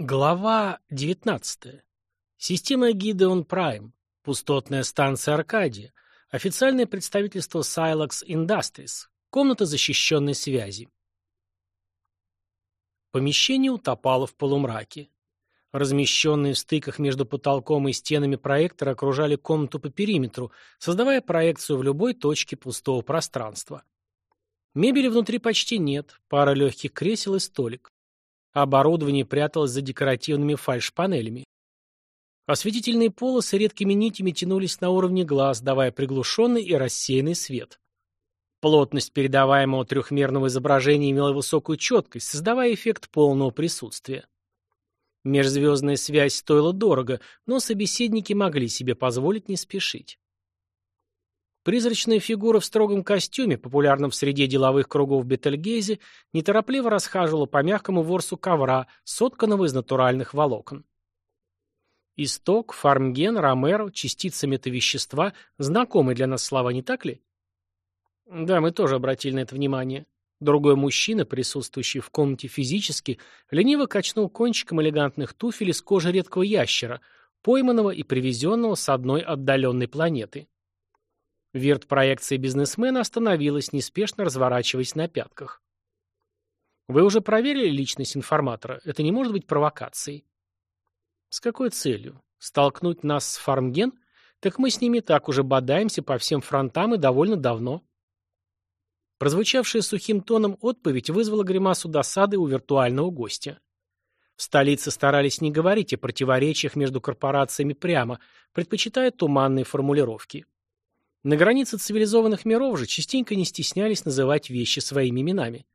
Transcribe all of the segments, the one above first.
Глава 19. Система Gideon Prime. Пустотная станция Аркадия. Официальное представительство Silex Industries. Комната защищенной связи. Помещение утопало в полумраке. Размещенные в стыках между потолком и стенами проектора окружали комнату по периметру, создавая проекцию в любой точке пустого пространства. Мебели внутри почти нет, пара легких кресел и столик. Оборудование пряталось за декоративными фальш-панелями. Осветительные полосы редкими нитями тянулись на уровне глаз, давая приглушенный и рассеянный свет. Плотность передаваемого трехмерного изображения имела высокую четкость, создавая эффект полного присутствия. Межзвездная связь стоила дорого, но собеседники могли себе позволить не спешить. Призрачная фигура в строгом костюме, популярном в среде деловых кругов Бетельгейзе, неторопливо расхаживала по мягкому ворсу ковра, сотканного из натуральных волокон. Исток, фармген, ромеро, частицы метавещества – знакомые для нас слова, не так ли? Да, мы тоже обратили на это внимание. Другой мужчина, присутствующий в комнате физически, лениво качнул кончиком элегантных туфель из кожи редкого ящера, пойманного и привезенного с одной отдаленной планеты. Верт-проекция бизнесмена остановилась, неспешно разворачиваясь на пятках. Вы уже проверили личность информатора? Это не может быть провокацией. С какой целью? Столкнуть нас с Фармген? Так мы с ними так уже бодаемся по всем фронтам и довольно давно. Прозвучавшая сухим тоном отповедь вызвала гримасу досады у виртуального гостя. В столице старались не говорить о противоречиях между корпорациями прямо, предпочитая туманные формулировки. На границе цивилизованных миров же частенько не стеснялись называть вещи своими именами.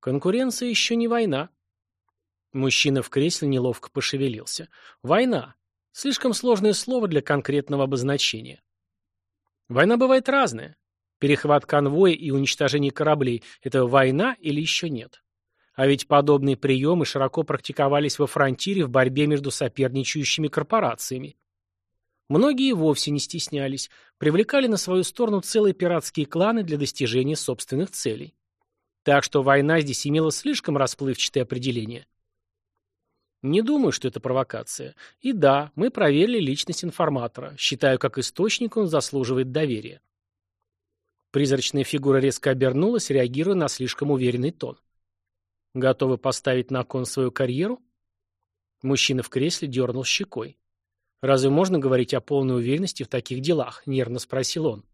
Конкуренция еще не война. Мужчина в кресле неловко пошевелился. Война. Слишком сложное слово для конкретного обозначения. Война бывает разная. Перехват конвоя и уничтожение кораблей – это война или еще нет? А ведь подобные приемы широко практиковались во фронтире в борьбе между соперничающими корпорациями. Многие вовсе не стеснялись, привлекали на свою сторону целые пиратские кланы для достижения собственных целей. Так что война здесь имела слишком расплывчатое определение. Не думаю, что это провокация. И да, мы проверили личность информатора. Считаю, как источник он заслуживает доверия. Призрачная фигура резко обернулась, реагируя на слишком уверенный тон. Готовы поставить на кон свою карьеру? Мужчина в кресле дернул щекой. «Разве можно говорить о полной уверенности в таких делах?» — нервно спросил он.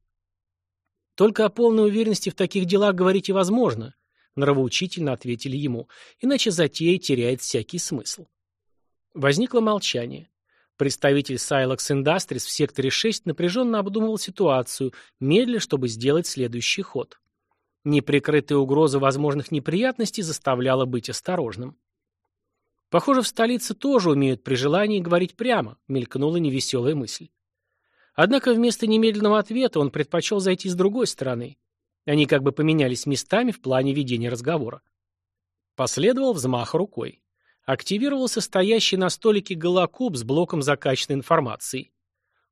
«Только о полной уверенности в таких делах говорить и возможно», — нравоучительно ответили ему, «иначе затея теряет всякий смысл». Возникло молчание. Представитель Silex Industries в секторе 6 напряженно обдумывал ситуацию, медля, чтобы сделать следующий ход. Неприкрытая угроза возможных неприятностей заставляла быть осторожным. Похоже, в столице тоже умеют при желании говорить прямо, мелькнула невеселая мысль. Однако вместо немедленного ответа он предпочел зайти с другой стороны. Они как бы поменялись местами в плане ведения разговора. Последовал взмах рукой. Активировался стоящий на столике голокуб с блоком закачанной информации.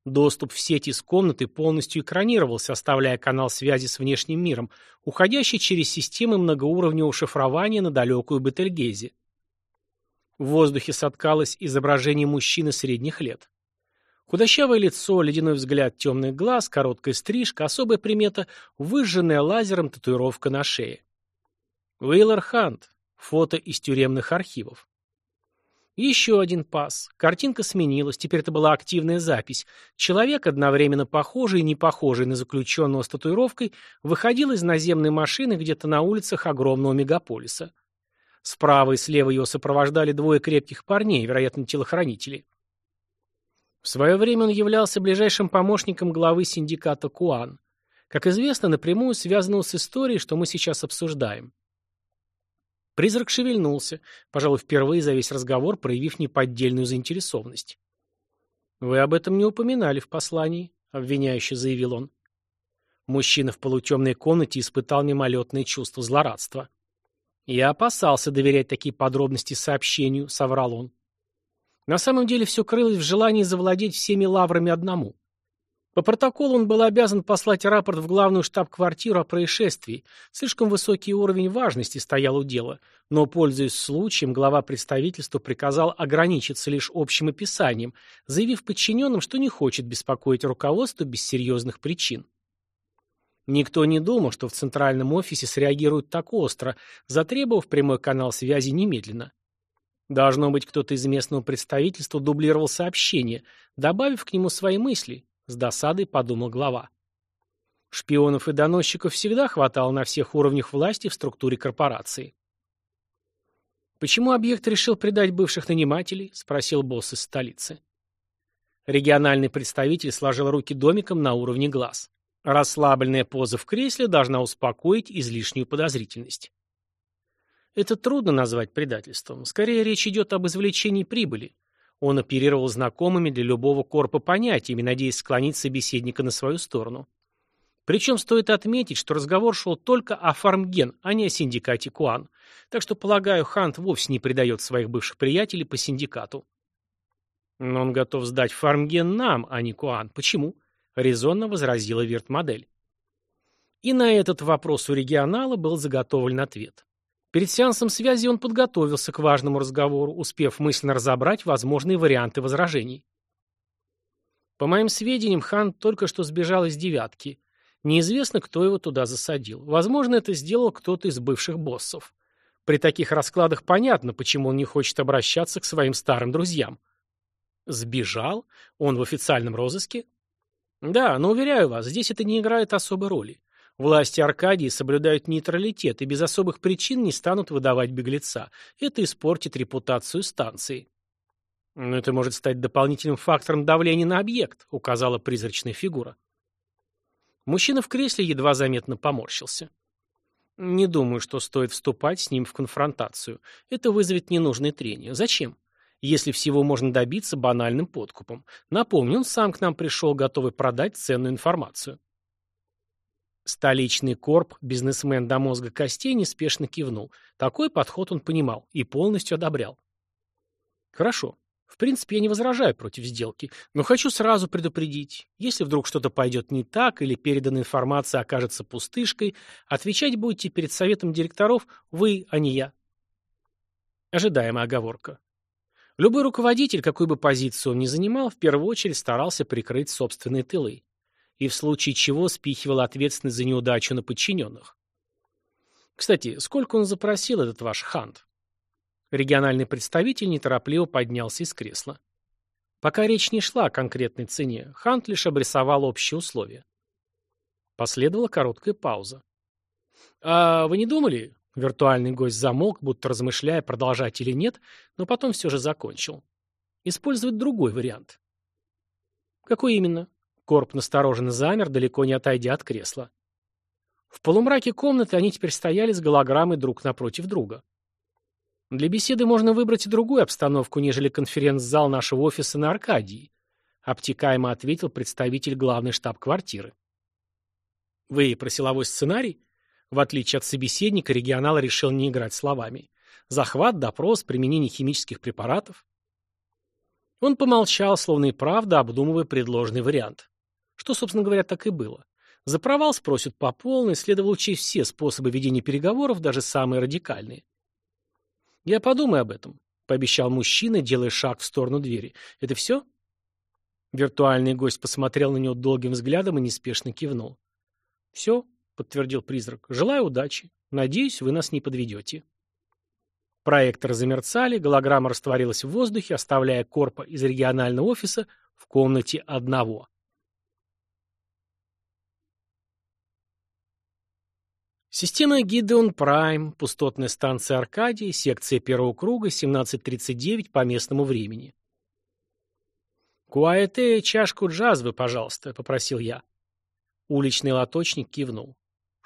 Доступ в сеть из комнаты полностью экранировался, оставляя канал связи с внешним миром, уходящий через системы многоуровневого шифрования на далекую Бетельгезе. В воздухе соткалось изображение мужчины средних лет. Худощавое лицо, ледяной взгляд темных глаз, короткая стрижка, особая примета – выжженная лазером татуировка на шее. Уиллер Хант. Фото из тюремных архивов. Еще один пас. Картинка сменилась, теперь это была активная запись. Человек, одновременно похожий и не похожий на заключенного с татуировкой, выходил из наземной машины где-то на улицах огромного мегаполиса. Справа и слева его сопровождали двое крепких парней, вероятно, телохранители. В свое время он являлся ближайшим помощником главы синдиката Куан, как известно, напрямую связанного с историей, что мы сейчас обсуждаем. Призрак шевельнулся, пожалуй, впервые за весь разговор, проявив неподдельную заинтересованность. «Вы об этом не упоминали в послании», — обвиняюще заявил он. Мужчина в полутемной комнате испытал мимолетное чувство злорадства. «Я опасался доверять такие подробности сообщению», — соврал он. На самом деле все крылось в желании завладеть всеми лаврами одному. По протоколу он был обязан послать рапорт в главную штаб-квартиру о происшествии. Слишком высокий уровень важности стоял у дела, но, пользуясь случаем, глава представительства приказал ограничиться лишь общим описанием, заявив подчиненным, что не хочет беспокоить руководство без серьезных причин. Никто не думал, что в центральном офисе среагируют так остро, затребовав прямой канал связи немедленно. Должно быть, кто-то из местного представительства дублировал сообщение, добавив к нему свои мысли, с досадой подумал глава. Шпионов и доносчиков всегда хватало на всех уровнях власти в структуре корпорации. «Почему объект решил предать бывших нанимателей?» – спросил босс из столицы. Региональный представитель сложил руки домиком на уровне глаз. Расслабленная поза в кресле должна успокоить излишнюю подозрительность. Это трудно назвать предательством. Скорее, речь идет об извлечении прибыли. Он оперировал знакомыми для любого корпа понятиями, надеясь склонить собеседника на свою сторону. Причем стоит отметить, что разговор шел только о Фармген, а не о синдикате Куан. Так что, полагаю, Хант вовсе не предает своих бывших приятелей по синдикату. Но он готов сдать Фармген нам, а не Куан. Почему? Резонно возразила Виртмодель. И на этот вопрос у регионала был заготовлен ответ. Перед сеансом связи он подготовился к важному разговору, успев мысленно разобрать возможные варианты возражений. По моим сведениям, хан только что сбежал из «девятки». Неизвестно, кто его туда засадил. Возможно, это сделал кто-то из бывших боссов. При таких раскладах понятно, почему он не хочет обращаться к своим старым друзьям. Сбежал? Он в официальном розыске? Да, но уверяю вас, здесь это не играет особой роли. Власти Аркадии соблюдают нейтралитет и без особых причин не станут выдавать беглеца. Это испортит репутацию станции. Но это может стать дополнительным фактором давления на объект, указала призрачная фигура. Мужчина в кресле едва заметно поморщился. Не думаю, что стоит вступать с ним в конфронтацию. Это вызовет ненужное трение. Зачем? Если всего можно добиться банальным подкупом. Напомню, он сам к нам пришел, готовый продать ценную информацию. Столичный корп, бизнесмен до мозга костей, неспешно кивнул. Такой подход он понимал и полностью одобрял. Хорошо. В принципе, я не возражаю против сделки, но хочу сразу предупредить. Если вдруг что-то пойдет не так или переданная информация окажется пустышкой, отвечать будете перед советом директоров вы, а не я. Ожидаемая оговорка. Любой руководитель, какой бы позицию он ни занимал, в первую очередь старался прикрыть собственные тылы. И в случае чего спихивал ответственность за неудачу на подчиненных. Кстати, сколько он запросил, этот ваш Хант? Региональный представитель неторопливо поднялся из кресла. Пока речь не шла о конкретной цене, Хант лишь обрисовал общие условия. Последовала короткая пауза. «А вы не думали, Виртуальный гость замолк, будто размышляя, продолжать или нет, но потом все же закончил. Использовать другой вариант. Какой именно? Корп настороженно замер, далеко не отойдя от кресла. В полумраке комнаты они теперь стояли с голограммой друг напротив друга. Для беседы можно выбрать и другую обстановку, нежели конференц-зал нашего офиса на Аркадии, обтекаемо ответил представитель главной штаб-квартиры. Вы про силовой сценарий? В отличие от собеседника, регионал решил не играть словами. Захват, допрос, применение химических препаратов. Он помолчал, словно и правда, обдумывая предложенный вариант. Что, собственно говоря, так и было. За провал спросят по полной, следовало учесть все способы ведения переговоров, даже самые радикальные. «Я подумаю об этом», — пообещал мужчина, делая шаг в сторону двери. «Это все?» Виртуальный гость посмотрел на него долгим взглядом и неспешно кивнул. «Все», подтвердил призрак. «Желаю удачи. Надеюсь, вы нас не подведете». Проекторы замерцали, голограмма растворилась в воздухе, оставляя корпа из регионального офиса в комнате одного. Система Гидеон Прайм, пустотная станция Аркадии, секция первого круга, 17.39 по местному времени. «Куаэте чашку джазвы, пожалуйста», — попросил я. Уличный лоточник кивнул.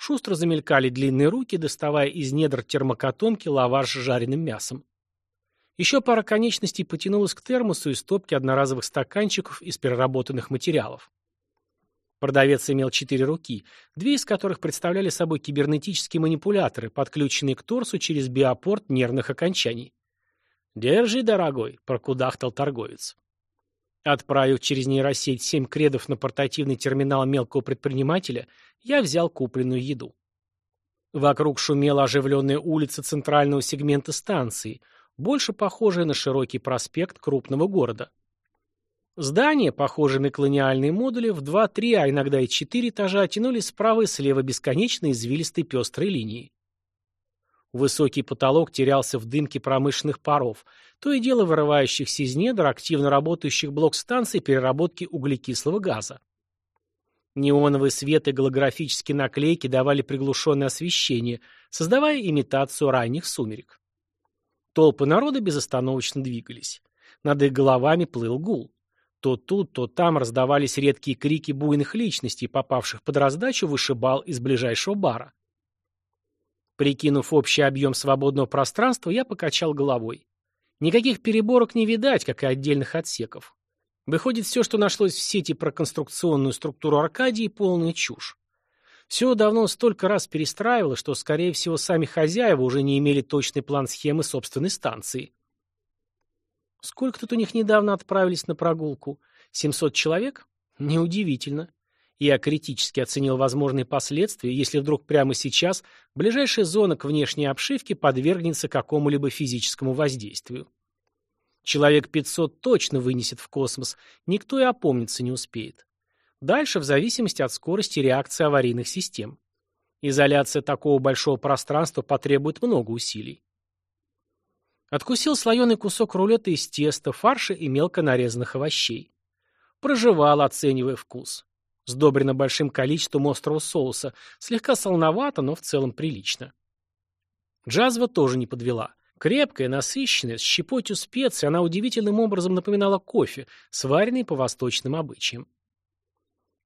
Шустро замелькали длинные руки, доставая из недр термокотомки лаваш с жареным мясом. Еще пара конечностей потянулась к термосу и стопке одноразовых стаканчиков из переработанных материалов. Продавец имел четыре руки, две из которых представляли собой кибернетические манипуляторы, подключенные к торсу через биопорт нервных окончаний. «Держи, дорогой», — прокудахтал торговец. Отправив через нейросеть семь кредов на портативный терминал мелкого предпринимателя, я взял купленную еду. Вокруг шумела оживленная улица центрального сегмента станции, больше похожая на широкий проспект крупного города. Здания, похожие на колониальные модули, в 2-3, а иногда и 4 этажа тянулись справа и слева бесконечной извилистой пестрой линии. Высокий потолок терялся в дымке промышленных паров, то и дело вырывающихся из недр активно работающих блок-станций переработки углекислого газа. Неоновый свет и голографические наклейки давали приглушенное освещение, создавая имитацию ранних сумерек. Толпы народа безостановочно двигались. Над их головами плыл гул. То тут, то там раздавались редкие крики буйных личностей, попавших под раздачу вышибал из ближайшего бара. Прикинув общий объем свободного пространства, я покачал головой. Никаких переборок не видать, как и отдельных отсеков. Выходит, все, что нашлось в сети про конструкционную структуру Аркадии, полная чушь. Все давно столько раз перестраивало, что, скорее всего, сами хозяева уже не имели точный план схемы собственной станции. Сколько тут у них недавно отправились на прогулку? 700 человек? Неудивительно. Я критически оценил возможные последствия, если вдруг прямо сейчас ближайшая зона к внешней обшивке подвергнется какому-либо физическому воздействию. Человек 500 точно вынесет в космос, никто и опомниться не успеет. Дальше в зависимости от скорости реакции аварийных систем. Изоляция такого большого пространства потребует много усилий. Откусил слоеный кусок рулета из теста, фарша и мелко нарезанных овощей. Прожевал, оценивая вкус. Сдобрено большим количеством острого соуса. Слегка солоновато, но в целом прилично. Джазва тоже не подвела. Крепкая, насыщенная, с щепотью специй, она удивительным образом напоминала кофе, сваренный по восточным обычаям.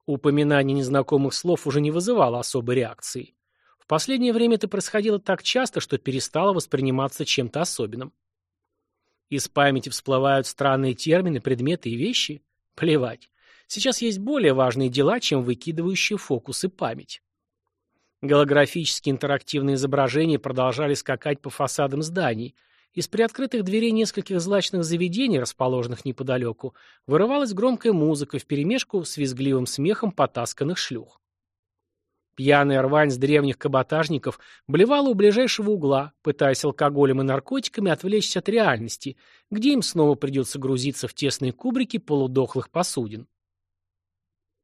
Упоминание незнакомых слов уже не вызывало особой реакции. В последнее время это происходило так часто, что перестало восприниматься чем-то особенным. Из памяти всплывают странные термины, предметы и вещи? Плевать. Сейчас есть более важные дела, чем выкидывающие фокусы память. Голографические интерактивные изображения продолжали скакать по фасадам зданий. Из приоткрытых дверей нескольких злачных заведений, расположенных неподалеку, вырывалась громкая музыка вперемешку с визгливым смехом потасканных шлюх. Пьяная рвань с древних каботажников блевала у ближайшего угла, пытаясь алкоголем и наркотиками отвлечься от реальности, где им снова придется грузиться в тесные кубрики полудохлых посудин.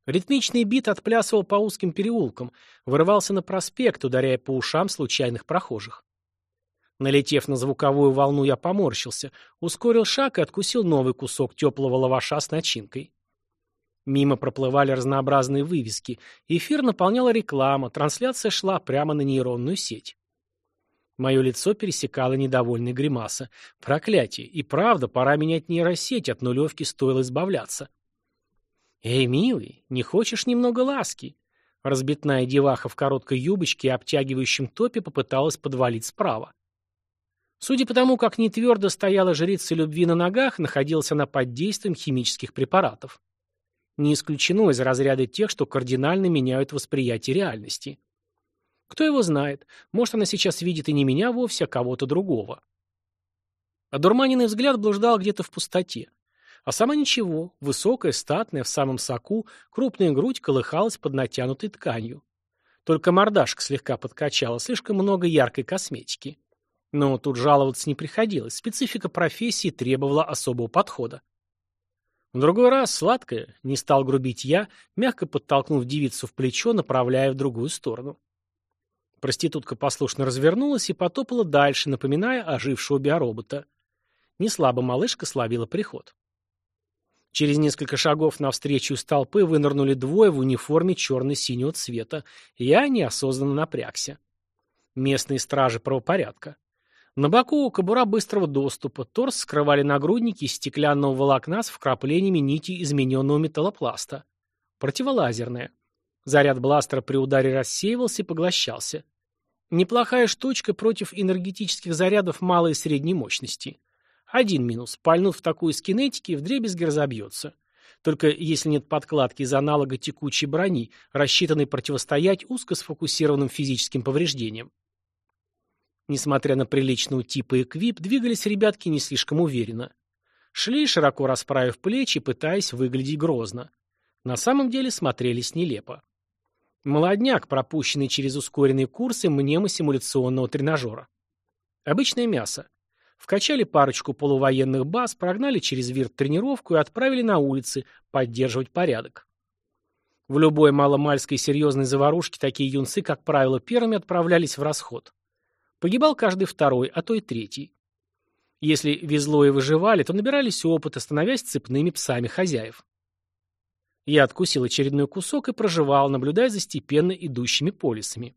Ритмичный бит отплясывал по узким переулкам, вырывался на проспект, ударяя по ушам случайных прохожих. Налетев на звуковую волну, я поморщился, ускорил шаг и откусил новый кусок теплого лаваша с начинкой. Мимо проплывали разнообразные вывески, эфир наполняла реклама, трансляция шла прямо на нейронную сеть. Мое лицо пересекало недовольная гримаса. Проклятие! И правда, пора менять нейросеть, от нулевки стоило избавляться. «Эй, милый, не хочешь немного ласки?» Разбитная деваха в короткой юбочке и обтягивающем топе попыталась подвалить справа. Судя по тому, как нетвердо стояла жрица любви на ногах, находилась она под действием химических препаратов. Не исключено из разряда тех, что кардинально меняют восприятие реальности. Кто его знает, может, она сейчас видит и не меня вовсе, а кого-то другого. Одурманенный взгляд блуждал где-то в пустоте. А сама ничего, высокая, статная, в самом соку, крупная грудь колыхалась под натянутой тканью. Только мордашка слегка подкачала, слишком много яркой косметики. Но тут жаловаться не приходилось, специфика профессии требовала особого подхода. В другой раз, сладкая, не стал грубить я, мягко подтолкнув девицу в плечо, направляя в другую сторону. Проститутка послушно развернулась и потопала дальше, напоминая ожившего биоробота. Неслабо малышка словила приход. Через несколько шагов навстречу из толпы вынырнули двое в униформе черно-синего цвета. Я неосознанно напрягся. Местные стражи правопорядка. На боку кобура быстрого доступа, торс скрывали нагрудники из стеклянного волокна с вкраплениями нити измененного металлопласта. Противолазерная. Заряд бластера при ударе рассеивался и поглощался. Неплохая штучка против энергетических зарядов малой и средней мощности. Один минус. Пальнут в такую из кинетики, вдребезги разобьется. Только если нет подкладки из аналога текучей брони, рассчитанной противостоять узко сфокусированным физическим повреждениям. Несмотря на приличного типа эквип, двигались ребятки не слишком уверенно. Шли, широко расправив плечи, пытаясь выглядеть грозно. На самом деле смотрелись нелепо. Молодняк, пропущенный через ускоренные курсы мнемосимуляционного тренажера. Обычное мясо. Вкачали парочку полувоенных баз, прогнали через вирт тренировку и отправили на улицы поддерживать порядок. В любой маломальской серьезной заварушке такие юнцы, как правило, первыми отправлялись в расход. Погибал каждый второй, а то и третий. Если везло и выживали, то набирались опыта, становясь цепными псами хозяев. Я откусил очередной кусок и проживал, наблюдая за степенно идущими полисами.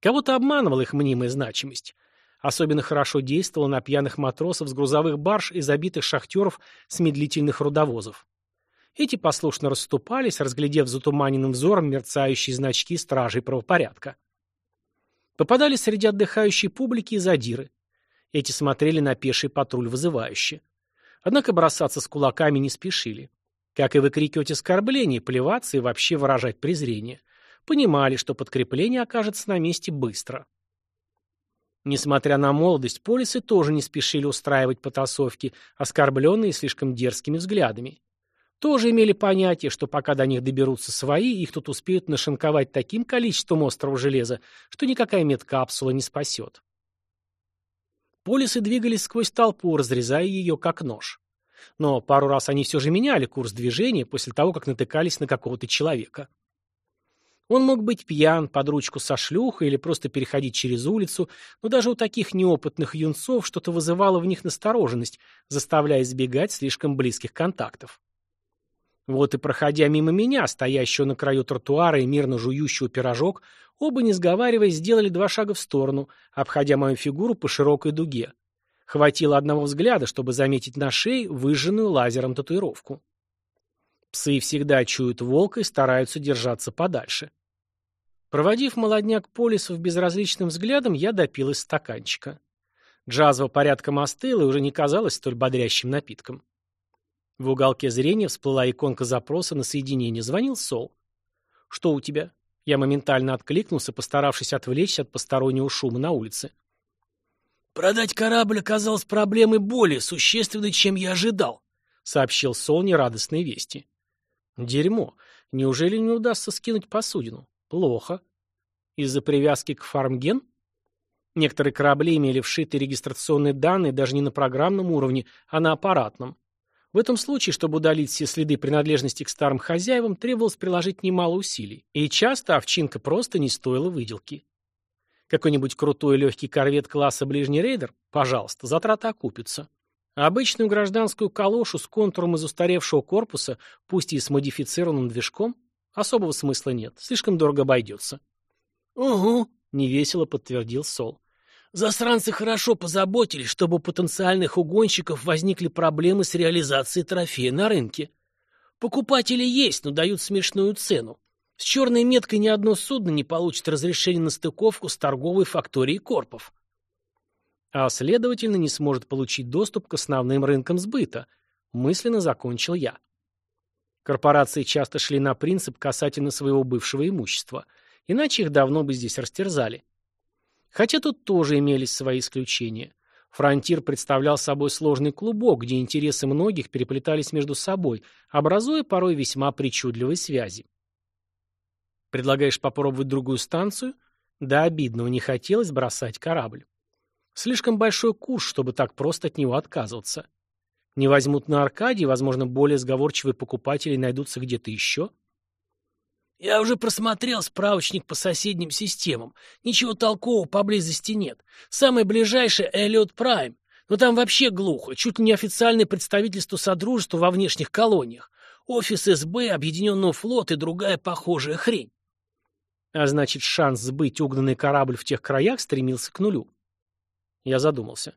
Кого-то обманывала их мнимая значимость. Особенно хорошо действовала на пьяных матросов с грузовых барж и забитых шахтеров с медлительных рудовозов. Эти послушно расступались, разглядев затуманенным взором мерцающие значки стражей правопорядка. Попадали среди отдыхающей публики и задиры. Эти смотрели на пеший патруль вызывающе. Однако бросаться с кулаками не спешили. Как и выкрикивать оскорбления, плеваться и вообще выражать презрение. Понимали, что подкрепление окажется на месте быстро. Несмотря на молодость, полисы тоже не спешили устраивать потасовки, оскорбленные слишком дерзкими взглядами. Тоже имели понятие, что пока до них доберутся свои, их тут успеют нашинковать таким количеством острого железа, что никакая медкапсула не спасет. Полисы двигались сквозь толпу, разрезая ее как нож. Но пару раз они все же меняли курс движения после того, как натыкались на какого-то человека. Он мог быть пьян, под ручку со шлюхой или просто переходить через улицу, но даже у таких неопытных юнцов что-то вызывало в них настороженность, заставляя избегать слишком близких контактов. Вот и проходя мимо меня, стоящего на краю тротуара и мирно жующего пирожок, оба, не сговариваясь, сделали два шага в сторону, обходя мою фигуру по широкой дуге. Хватило одного взгляда, чтобы заметить на шее выжженную лазером татуировку. Псы всегда чуют волка и стараются держаться подальше. Проводив молодняк полисов безразличным взглядом, я допил из стаканчика. Джазва порядком остыла и уже не казалась столь бодрящим напитком. В уголке зрения всплыла иконка запроса на соединение. Звонил Сол. «Что у тебя?» Я моментально откликнулся, постаравшись отвлечься от постороннего шума на улице. «Продать корабль оказалось проблемой более существенной, чем я ожидал», сообщил Сол нерадостные вести. «Дерьмо. Неужели не удастся скинуть посудину? Плохо. Из-за привязки к фармген?» Некоторые корабли имели вшитые регистрационные данные даже не на программном уровне, а на аппаратном. В этом случае, чтобы удалить все следы принадлежности к старым хозяевам, требовалось приложить немало усилий. И часто овчинка просто не стоила выделки. Какой-нибудь крутой легкий корвет класса «Ближний рейдер» – пожалуйста, затраты окупятся. Обычную гражданскую калошу с контуром из устаревшего корпуса, пусть и с модифицированным движком, особого смысла нет, слишком дорого обойдется. «Угу», — невесело подтвердил Сол. Засранцы хорошо позаботились, чтобы у потенциальных угонщиков возникли проблемы с реализацией трофея на рынке. Покупатели есть, но дают смешную цену. С черной меткой ни одно судно не получит разрешение на стыковку с торговой факторией корпов. А следовательно, не сможет получить доступ к основным рынкам сбыта. Мысленно закончил я. Корпорации часто шли на принцип касательно своего бывшего имущества, иначе их давно бы здесь растерзали. Хотя тут тоже имелись свои исключения. Фронтир представлял собой сложный клубок, где интересы многих переплетались между собой, образуя порой весьма причудливые связи. Предлагаешь попробовать другую станцию? Да обидного не хотелось бросать корабль. Слишком большой курс, чтобы так просто от него отказываться. Не возьмут на Аркадии, возможно, более сговорчивые покупатели найдутся где-то еще. Я уже просмотрел справочник по соседним системам. Ничего толкового поблизости нет. Самое ближайшее — Эллиот Прайм. Но там вообще глухо. Чуть ли не официальное представительство Содружества во внешних колониях. Офис СБ, Объединенного флота и другая похожая хрень. А значит, шанс сбыть угнанный корабль в тех краях стремился к нулю. Я задумался.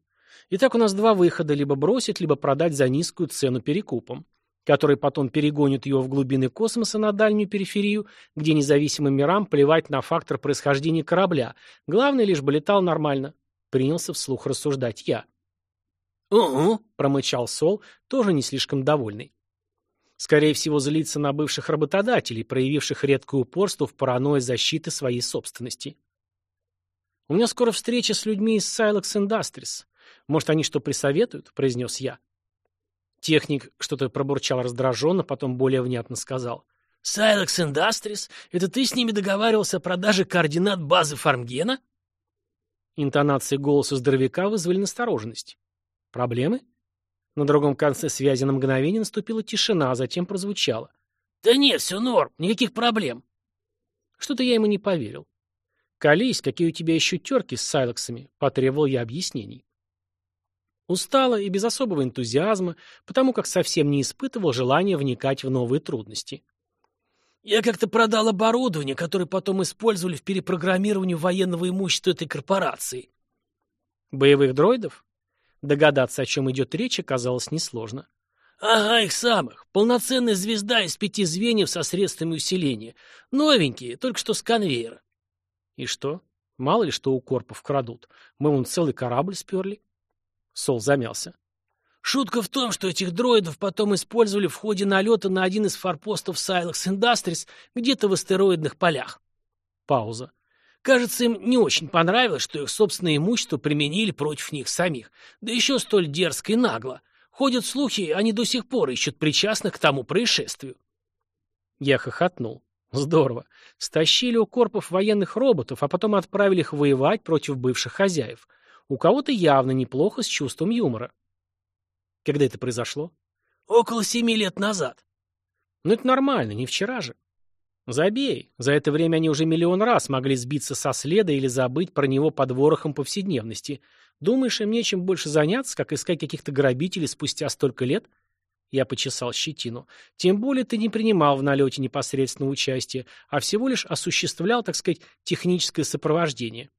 Итак, у нас два выхода. Либо бросить, либо продать за низкую цену перекупом которые потом перегонят его в глубины космоса на дальнюю периферию, где независимым мирам плевать на фактор происхождения корабля. Главное лишь бы летал нормально. Принялся вслух рассуждать я. «Угу», — промычал Сол, тоже не слишком довольный. Скорее всего, злиться на бывших работодателей, проявивших редкое упорство в паранойи защиты своей собственности. «У меня скоро встреча с людьми из Silex Industries. Может, они что присоветуют?» — произнес я. Техник что-то пробурчал раздраженно, потом более внятно сказал. «Сайлекс Индастрис? Это ты с ними договаривался о продаже координат базы Фармгена?» Интонации голоса здоровяка вызвали настороженность. «Проблемы?» На другом конце связи на мгновение наступила тишина, а затем прозвучало. «Да нет, все норм, никаких проблем». Что-то я ему не поверил. «Колись, какие у тебя еще терки с Сайлоксами?» — потребовал я объяснений. Устало и без особого энтузиазма, потому как совсем не испытывал желания вникать в новые трудности. «Я как-то продал оборудование, которое потом использовали в перепрограммировании военного имущества этой корпорации». «Боевых дроидов?» Догадаться, о чем идет речь, оказалось несложно. «Ага, их самых. Полноценная звезда из пяти звеньев со средствами усиления. Новенькие, только что с конвейера». «И что? Мало ли что у корпов крадут. Мы вон целый корабль сперли». Сол замялся. Шутка в том, что этих дроидов потом использовали в ходе налета на один из форпостов Silex Industries где-то в астероидных полях. Пауза. Кажется, им не очень понравилось, что их собственное имущество применили против них самих, да еще столь дерзко и нагло. Ходят слухи, они до сих пор ищут причастных к тому происшествию. Я хохотнул. Здорово. Стащили у корпов военных роботов, а потом отправили их воевать против бывших хозяев. У кого-то явно неплохо с чувством юмора. Когда это произошло? Около семи лет назад. Ну это нормально, не вчера же. Забей. За это время они уже миллион раз могли сбиться со следа или забыть про него под ворохом повседневности. Думаешь, им нечем больше заняться, как искать каких-то грабителей спустя столько лет? Я почесал щетину. Тем более ты не принимал в налете непосредственного участия, а всего лишь осуществлял, так сказать, техническое сопровождение.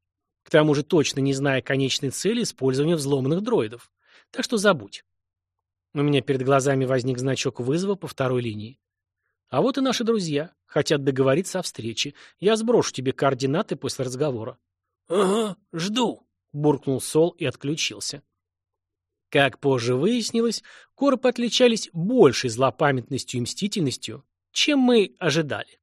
К тому же точно не зная конечной цели использования взломанных дроидов. Так что забудь. У меня перед глазами возник значок вызова по второй линии. А вот и наши друзья. Хотят договориться о встрече. Я сброшу тебе координаты после разговора. — Ага, жду, — буркнул Сол и отключился. Как позже выяснилось, корпы отличались большей злопамятностью и мстительностью, чем мы ожидали.